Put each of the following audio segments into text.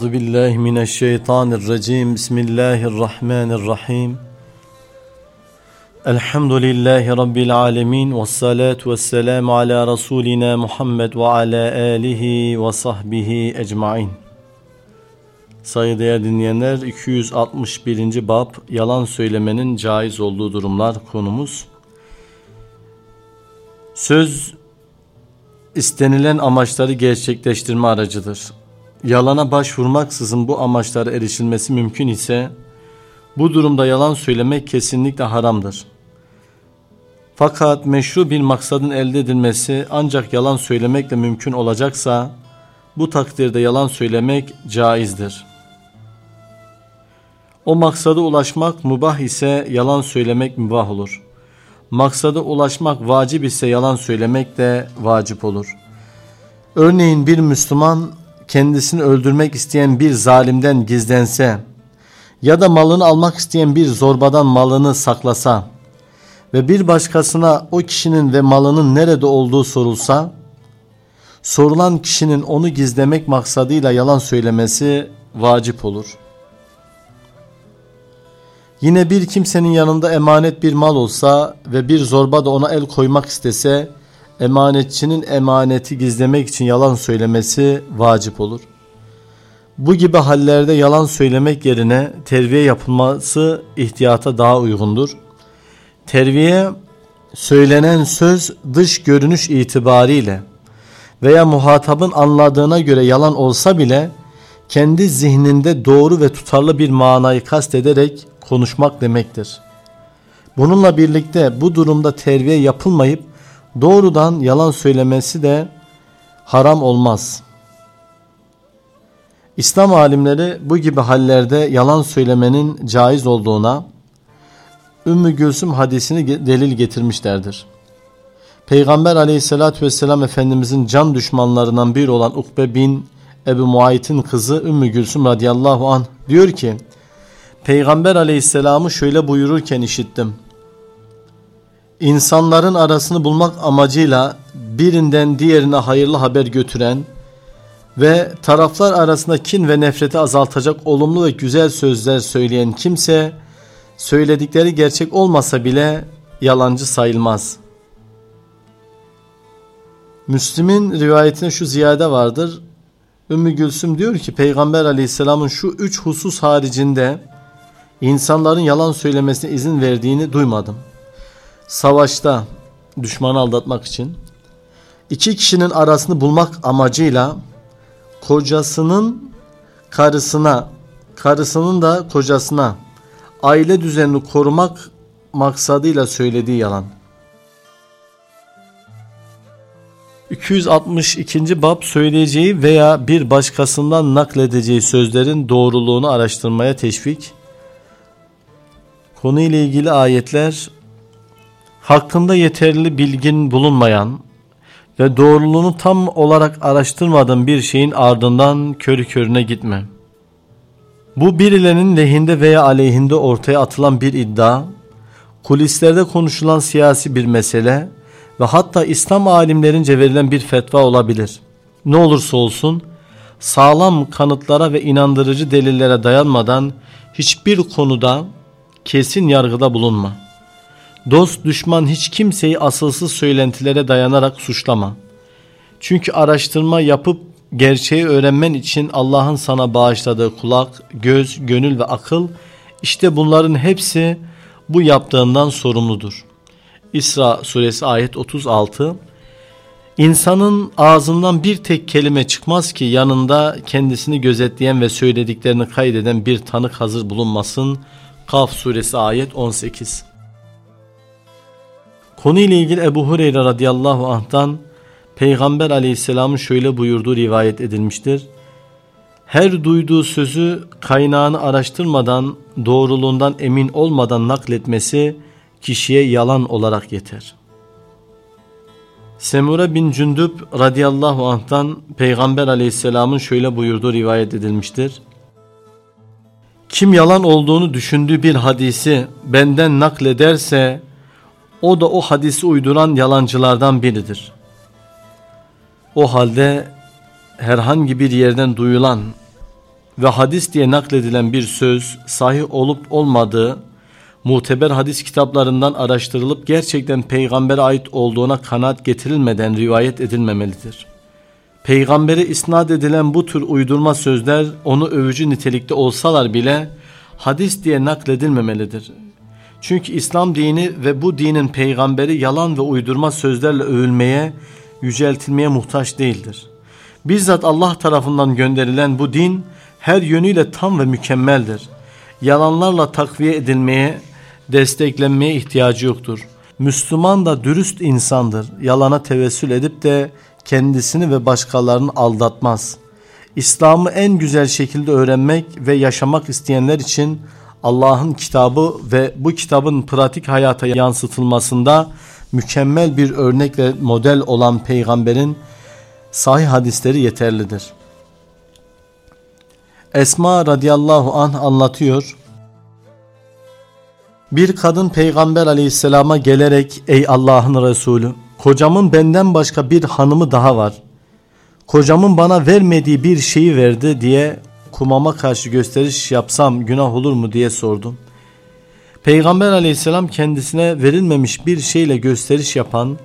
Euzu billahi mineşşeytanirracim. Bismillahirrahmanirrahim. Elhamdülillahi rabbil alamin ve salatu vesselamu ala rasulina Muhammed ve ala alihi ve sahbihi ecmaîn. Saygıdeğer dinleyenler 261. bab yalan söylemenin caiz olduğu durumlar konumuz. Söz istenilen amaçları gerçekleştirme aracıdır. Yalana başvurmaksızın bu amaçlara erişilmesi mümkün ise bu durumda yalan söylemek kesinlikle haramdır. Fakat meşru bir maksadın elde edilmesi ancak yalan söylemekle mümkün olacaksa bu takdirde yalan söylemek caizdir. O maksada ulaşmak mubah ise yalan söylemek mübah olur. Maksada ulaşmak vacip ise yalan söylemek de vacip olur. Örneğin bir Müslüman kendisini öldürmek isteyen bir zalimden gizlense ya da malını almak isteyen bir zorbadan malını saklasa ve bir başkasına o kişinin ve malının nerede olduğu sorulsa sorulan kişinin onu gizlemek maksadıyla yalan söylemesi vacip olur. Yine bir kimsenin yanında emanet bir mal olsa ve bir zorba da ona el koymak istese emanetçinin emaneti gizlemek için yalan söylemesi vacip olur. Bu gibi hallerde yalan söylemek yerine terbiye yapılması ihtiyata daha uygundur. Terbiye söylenen söz dış görünüş itibariyle veya muhatabın anladığına göre yalan olsa bile kendi zihninde doğru ve tutarlı bir manayı kastederek konuşmak demektir. Bununla birlikte bu durumda terbiye yapılmayıp doğrudan yalan söylemesi de haram olmaz. İslam alimleri bu gibi hallerde yalan söylemenin caiz olduğuna Ümmü Gülsüm hadisini delil getirmişlerdir. Peygamber aleyhissalatü vesselam Efendimizin can düşmanlarından biri olan Ukbe bin Ebu Muayit'in kızı Ümmü Gülsüm radıyallahu anh diyor ki Peygamber aleyhisselamı şöyle buyururken işittim. İnsanların arasını bulmak amacıyla birinden diğerine hayırlı haber götüren ve taraflar arasında kin ve nefreti azaltacak olumlu ve güzel sözler söyleyen kimse söyledikleri gerçek olmasa bile yalancı sayılmaz. Müslim'in rivayetine şu ziyade vardır. Ümmü Gülsüm diyor ki Peygamber aleyhisselamın şu üç husus haricinde insanların yalan söylemesine izin verdiğini duymadım. Savaşta düşmanı aldatmak için iki kişinin arasını bulmak amacıyla kocasının karısına, karısının da kocasına aile düzenini korumak maksadıyla söylediği yalan. 262. bab söyleyeceği veya bir başkasından nakledeceği sözlerin doğruluğunu araştırmaya teşvik. Konuyla ilgili ayetler hakkında yeterli bilgin bulunmayan ve doğruluğunu tam olarak araştırmadığın bir şeyin ardından körü körüne gitme. Bu birilerinin lehinde veya aleyhinde ortaya atılan bir iddia, kulislerde konuşulan siyasi bir mesele ve hatta İslam alimlerince verilen bir fetva olabilir. Ne olursa olsun sağlam kanıtlara ve inandırıcı delillere dayanmadan hiçbir konuda kesin yargıda bulunma. Dost düşman hiç kimseyi asılsız söylentilere dayanarak suçlama. Çünkü araştırma yapıp gerçeği öğrenmen için Allah'ın sana bağışladığı kulak, göz, gönül ve akıl işte bunların hepsi bu yaptığından sorumludur. İsra suresi ayet 36 İnsanın ağzından bir tek kelime çıkmaz ki yanında kendisini gözetleyen ve söylediklerini kaydeden bir tanık hazır bulunmasın. Kaf suresi ayet 18 Konuyla ilgili Ebu Hureyre radıyallahu anh'tan Peygamber aleyhisselamın şöyle buyurduğu rivayet edilmiştir. Her duyduğu sözü kaynağını araştırmadan, doğruluğundan emin olmadan nakletmesi kişiye yalan olarak yeter. Semure bin Cündüb radıyallahu anh'tan Peygamber aleyhisselamın şöyle buyurduğu rivayet edilmiştir. Kim yalan olduğunu düşündüğü bir hadisi benden naklederse o da o hadisi uyduran yalancılardan biridir. O halde herhangi bir yerden duyulan ve hadis diye nakledilen bir söz sahih olup olmadığı muteber hadis kitaplarından araştırılıp gerçekten peygambere ait olduğuna kanaat getirilmeden rivayet edilmemelidir. Peygambere isnat edilen bu tür uydurma sözler onu övücü nitelikte olsalar bile hadis diye nakledilmemelidir. Çünkü İslam dini ve bu dinin peygamberi yalan ve uydurma sözlerle övülmeye, yüceltilmeye muhtaç değildir. Bizzat Allah tarafından gönderilen bu din her yönüyle tam ve mükemmeldir. Yalanlarla takviye edilmeye, desteklenmeye ihtiyacı yoktur. Müslüman da dürüst insandır. Yalana tevessül edip de kendisini ve başkalarını aldatmaz. İslam'ı en güzel şekilde öğrenmek ve yaşamak isteyenler için Allah'ın kitabı ve bu kitabın pratik hayata yansıtılmasında mükemmel bir örnek ve model olan peygamberin sahih hadisleri yeterlidir. Esma radıyallahu anh anlatıyor. Bir kadın peygamber aleyhisselama gelerek ey Allah'ın Resulü kocamın benden başka bir hanımı daha var. Kocamın bana vermediği bir şeyi verdi diye kumama karşı gösteriş yapsam günah olur mu diye sordum. Peygamber aleyhisselam kendisine verilmemiş bir şeyle gösteriş yapan,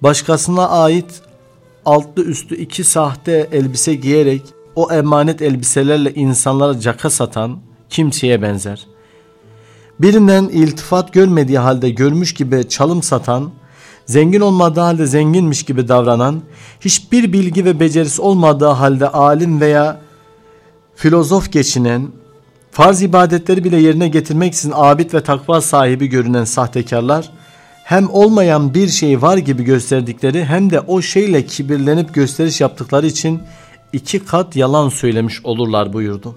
başkasına ait altlı üstü iki sahte elbise giyerek o emanet elbiselerle insanlara caka satan kimseye benzer. Birinden iltifat görmediği halde görmüş gibi çalım satan, zengin olmadığı halde zenginmiş gibi davranan, hiçbir bilgi ve becerisi olmadığı halde alim veya filozof geçinen, farz ibadetleri bile yerine getirmeksizin abid ve takva sahibi görünen sahtekarlar, hem olmayan bir şey var gibi gösterdikleri hem de o şeyle kibirlenip gösteriş yaptıkları için iki kat yalan söylemiş olurlar buyurdu.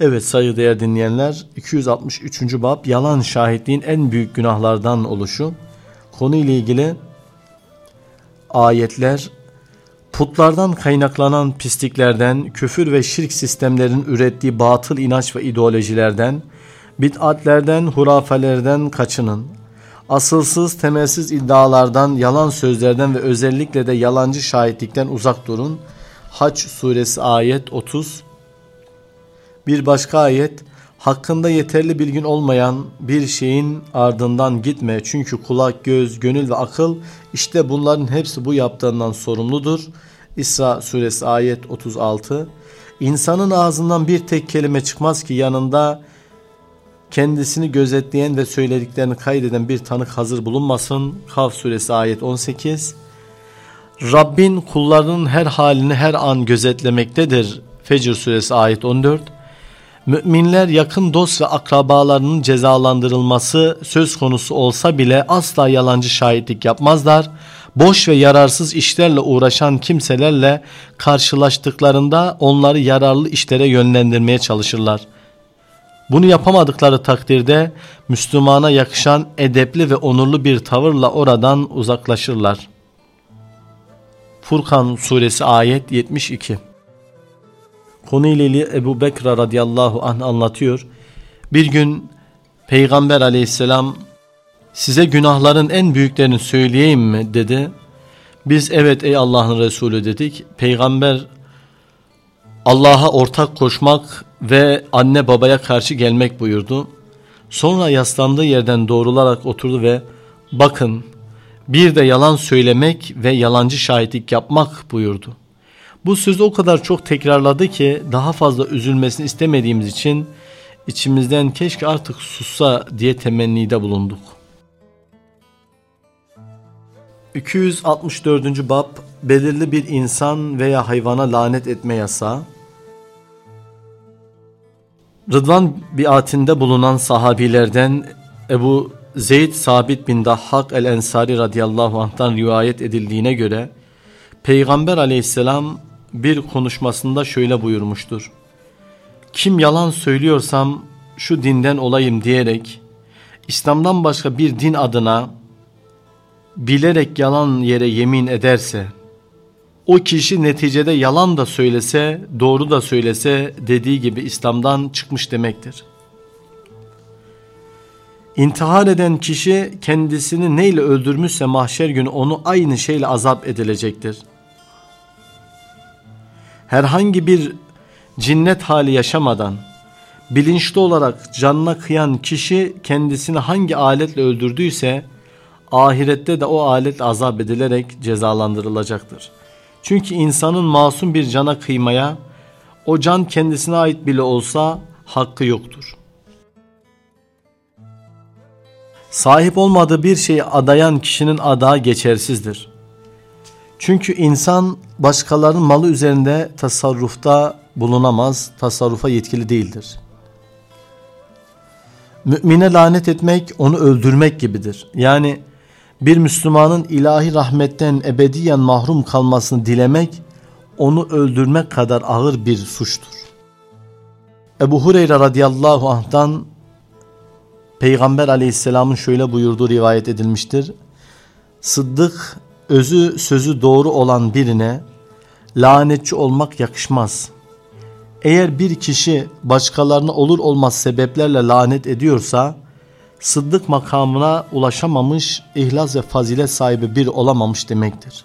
Evet saygıdeğer dinleyenler 263. bab yalan şahitliğin en büyük günahlardan oluşu. Konu ile ilgili ayetler putlardan kaynaklanan pisliklerden, küfür ve şirk sistemlerin ürettiği batıl inanç ve ideolojilerden, bid'atlerden, hurafelerden kaçının. Asılsız, temelsiz iddialardan, yalan sözlerden ve özellikle de yalancı şahitlikten uzak durun. Haç suresi ayet 30 Bir başka ayet hakkında yeterli bilgin olmayan bir şeyin ardından gitme. Çünkü kulak, göz, gönül ve akıl işte bunların hepsi bu yaptığından sorumludur. İsra suresi ayet 36 İnsanın ağzından bir tek kelime çıkmaz ki yanında kendisini gözetleyen ve söylediklerini kaydeden bir tanık hazır bulunmasın. Kaf suresi ayet 18 Rabbin kullarının her halini her an gözetlemektedir. Fecr suresi ayet 14 Müminler yakın dost ve akrabalarının cezalandırılması söz konusu olsa bile asla yalancı şahitlik yapmazlar. Boş ve yararsız işlerle uğraşan kimselerle karşılaştıklarında onları yararlı işlere yönlendirmeye çalışırlar. Bunu yapamadıkları takdirde Müslümana yakışan edepli ve onurlu bir tavırla oradan uzaklaşırlar. Furkan suresi ayet 72 Konuyla Ebu Bekir radıyallahu anh anlatıyor. Bir gün Peygamber aleyhisselam size günahların en büyüklerini söyleyeyim mi dedi. Biz evet ey Allah'ın Resulü dedik. Peygamber Allah'a ortak koşmak ve anne babaya karşı gelmek buyurdu. Sonra yaslandığı yerden doğrularak oturdu ve bakın bir de yalan söylemek ve yalancı şahitlik yapmak buyurdu. Bu sözü o kadar çok tekrarladı ki daha fazla üzülmesini istemediğimiz için içimizden keşke artık sussa diye temennide bulunduk. 264. bab belirli bir insan veya hayvana lanet etme yasağı. Rıdvan biatinde bulunan sahabilerden Ebu Zeyd Sabit bin Dahhak el-Ensari radıyallahu anh'tan rivayet edildiğine göre Peygamber aleyhisselam bir konuşmasında şöyle buyurmuştur. Kim yalan söylüyorsam şu dinden olayım diyerek İslam'dan başka bir din adına bilerek yalan yere yemin ederse o kişi neticede yalan da söylese, doğru da söylese dediği gibi İslam'dan çıkmış demektir. İntihar eden kişi kendisini neyle öldürmüşse mahşer günü onu aynı şeyle azap edilecektir. Herhangi bir cinnet hali yaşamadan bilinçli olarak canına kıyan kişi kendisini hangi aletle öldürdüyse ahirette de o alet azap edilerek cezalandırılacaktır. Çünkü insanın masum bir cana kıymaya o can kendisine ait bile olsa hakkı yoktur. Sahip olmadığı bir şeyi adayan kişinin adağı geçersizdir. Çünkü insan başkalarının malı üzerinde tasarrufta bulunamaz, tasarrufa yetkili değildir. Mümine lanet etmek onu öldürmek gibidir. Yani bir Müslümanın ilahi rahmetten ebediyen mahrum kalmasını dilemek onu öldürmek kadar ağır bir suçtur. Ebu Hureyre radıyallahu anh'tan Peygamber aleyhisselamın şöyle buyurduğu rivayet edilmiştir. Sıddık özü sözü doğru olan birine lanetçi olmak yakışmaz. Eğer bir kişi başkalarına olur olmaz sebeplerle lanet ediyorsa sıddık makamına ulaşamamış, ihlas ve fazilet sahibi bir olamamış demektir.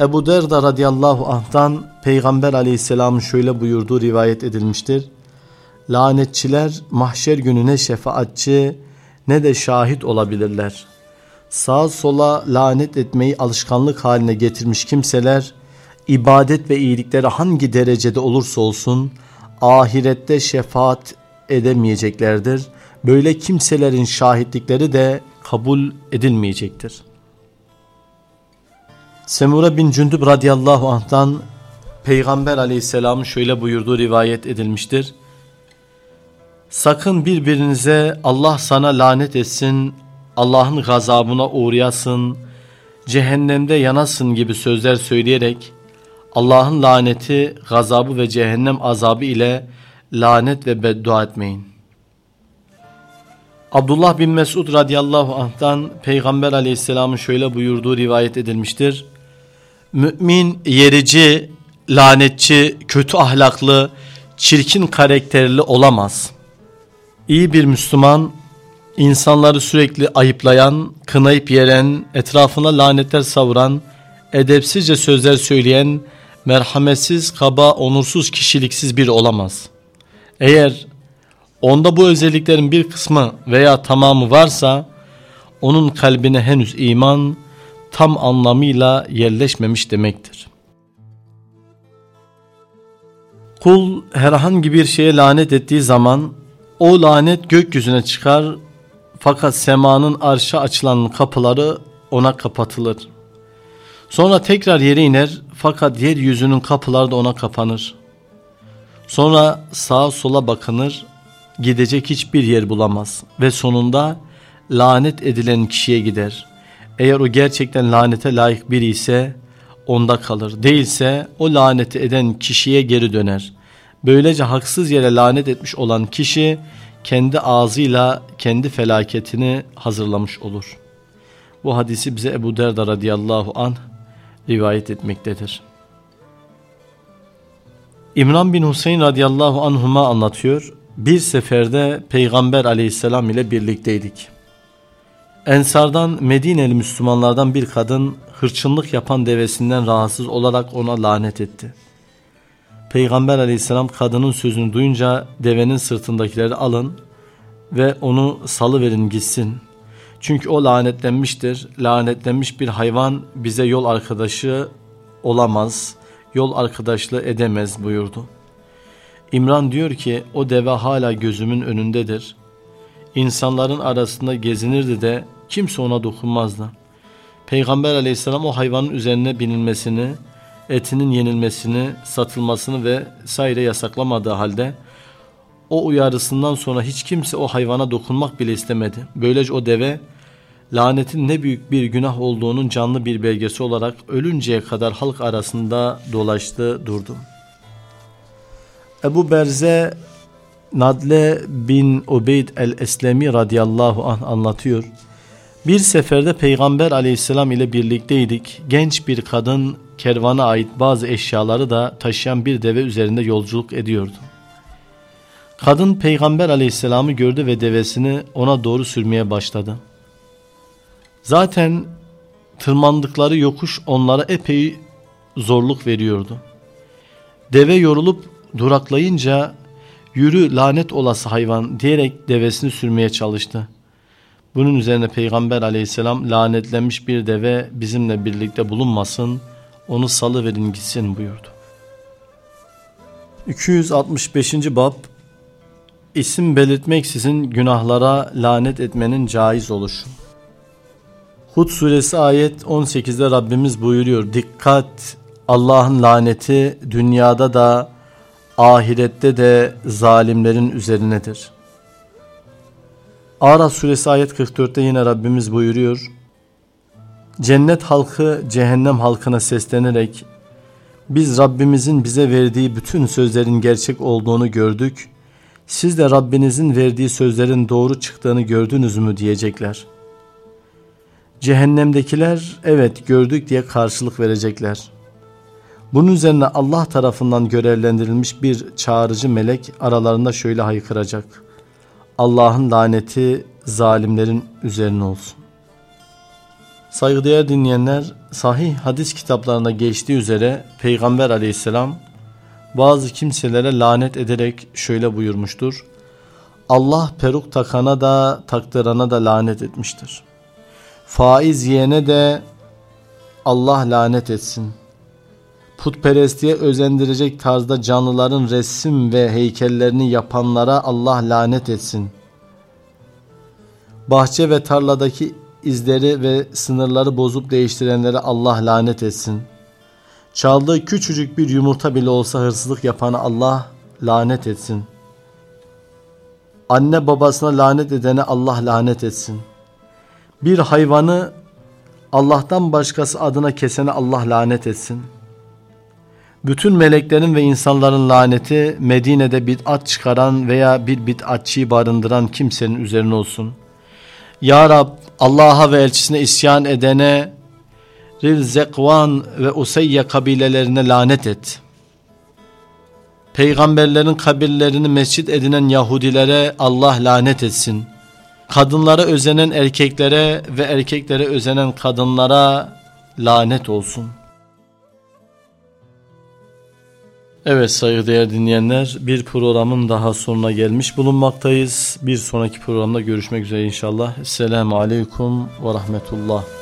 Ebu Derda radıyallahu anh'tan Peygamber aleyhisselamın şöyle buyurduğu rivayet edilmiştir. Lanetçiler mahşer gününe şefaatçi ne de şahit olabilirler. Sağa sola lanet etmeyi alışkanlık haline getirmiş kimseler ibadet ve iyilikleri hangi derecede olursa olsun ahirette şefaat edemeyeceklerdir. Böyle kimselerin şahitlikleri de kabul edilmeyecektir. Semura bin Cündüb radıyallahu anh'tan Peygamber aleyhisselamın şöyle buyurduğu rivayet edilmiştir. Sakın birbirinize Allah sana lanet etsin, Allah'ın gazabına uğrayasın, cehennemde yanasın gibi sözler söyleyerek Allah'ın laneti, gazabı ve cehennem azabı ile lanet ve beddua etmeyin. Abdullah bin Mesud radıyallahu anh'tan Peygamber aleyhisselamın şöyle buyurduğu rivayet edilmiştir. Mümin yerici, lanetçi, kötü ahlaklı, çirkin karakterli olamaz. İyi bir Müslüman, insanları sürekli ayıplayan, kınayıp yeren, etrafına lanetler savuran, edepsizce sözler söyleyen, merhametsiz, kaba, onursuz, kişiliksiz biri olamaz. Eğer onda bu özelliklerin bir kısmı veya tamamı varsa, onun kalbine henüz iman, tam anlamıyla yerleşmemiş demektir. Kul herhangi bir şeye lanet ettiği zaman o lanet gökyüzüne çıkar fakat semanın arşa açılan kapıları ona kapatılır. Sonra tekrar yere iner fakat yeryüzünün kapıları da ona kapanır. Sonra sağa sola bakınır gidecek hiçbir yer bulamaz ve sonunda lanet edilen kişiye gider. Eğer o gerçekten lanete layık biri ise onda kalır. Değilse o laneti eden kişiye geri döner. Böylece haksız yere lanet etmiş olan kişi kendi ağzıyla kendi felaketini hazırlamış olur. Bu hadisi bize Ebu Derda radıyallahu an rivayet etmektedir. İmran bin Hüseyin radıyallahu anhuma anlatıyor. Bir seferde Peygamber aleyhisselam ile birlikteydik. Ensardan Medineli Müslümanlardan bir kadın hırçınlık yapan devesinden rahatsız olarak ona lanet etti. Peygamber aleyhisselam kadının sözünü duyunca devenin sırtındakileri alın ve onu salıverin gitsin. Çünkü o lanetlenmiştir. Lanetlenmiş bir hayvan bize yol arkadaşı olamaz, yol arkadaşlığı edemez buyurdu. İmran diyor ki o deve hala gözümün önündedir. İnsanların arasında gezinirdi de kimse ona dokunmazdı. Peygamber aleyhisselam o hayvanın üzerine binilmesini, etinin yenilmesini, satılmasını ve sayre yasaklamadığı halde o uyarısından sonra hiç kimse o hayvana dokunmak bile istemedi. Böylece o deve lanetin ne büyük bir günah olduğunun canlı bir belgesi olarak ölünceye kadar halk arasında dolaştı durdu. Ebu Berze Nadle bin Ubeyd el-Eslemi radıyallahu anh anlatıyor. Bir seferde Peygamber aleyhisselam ile birlikteydik. Genç bir kadın kervana ait bazı eşyaları da taşıyan bir deve üzerinde yolculuk ediyordu. Kadın Peygamber aleyhisselamı gördü ve devesini ona doğru sürmeye başladı. Zaten tırmandıkları yokuş onlara epey zorluk veriyordu. Deve yorulup duraklayınca yürü lanet olası hayvan diyerek devesini sürmeye çalıştı. Bunun üzerine Peygamber aleyhisselam lanetlenmiş bir deve bizimle birlikte bulunmasın, onu salıverin gitsin buyurdu. 265. Bab İsim belirtmeksizin günahlara lanet etmenin caiz oluşu. Hud suresi ayet 18'de Rabbimiz buyuruyor. Dikkat Allah'ın laneti dünyada da ahirette de zalimlerin üzerinedir. Araf suresi ayet 44'te yine Rabbimiz buyuruyor. Cennet halkı cehennem halkına seslenerek biz Rabbimizin bize verdiği bütün sözlerin gerçek olduğunu gördük. Siz de Rabbinizin verdiği sözlerin doğru çıktığını gördünüz mü diyecekler. Cehennemdekiler evet gördük diye karşılık verecekler. Bunun üzerine Allah tarafından görevlendirilmiş bir çağrıcı melek aralarında şöyle haykıracak. Allah'ın laneti zalimlerin üzerine olsun. Saygıdeğer dinleyenler, sahih hadis kitaplarında geçtiği üzere Peygamber aleyhisselam bazı kimselere lanet ederek şöyle buyurmuştur. Allah peruk takana da taktırana da lanet etmiştir. Faiz yiyene de Allah lanet etsin. Putperestliğe özendirecek tarzda canlıların resim ve heykellerini yapanlara Allah lanet etsin. Bahçe ve tarladaki izleri ve sınırları bozup değiştirenlere Allah lanet etsin. Çaldığı küçücük bir yumurta bile olsa hırsızlık yapana Allah lanet etsin. Anne babasına lanet edene Allah lanet etsin. Bir hayvanı Allah'tan başkası adına kesene Allah lanet etsin. Bütün meleklerin ve insanların laneti Medine'de bid'at çıkaran veya bir bid'atçıyı barındıran kimsenin üzerine olsun. Ya Rab Allah'a ve elçisine isyan edene Ril ve Useyye kabilelerine lanet et. Peygamberlerin kabirlerini mescit edinen Yahudilere Allah lanet etsin. Kadınlara özenen erkeklere ve erkeklere özenen kadınlara lanet olsun. Evet saygıdeğer dinleyenler bir programın daha sonuna gelmiş bulunmaktayız. Bir sonraki programda görüşmek üzere inşallah. Esselamu Aleyküm ve Rahmetullah.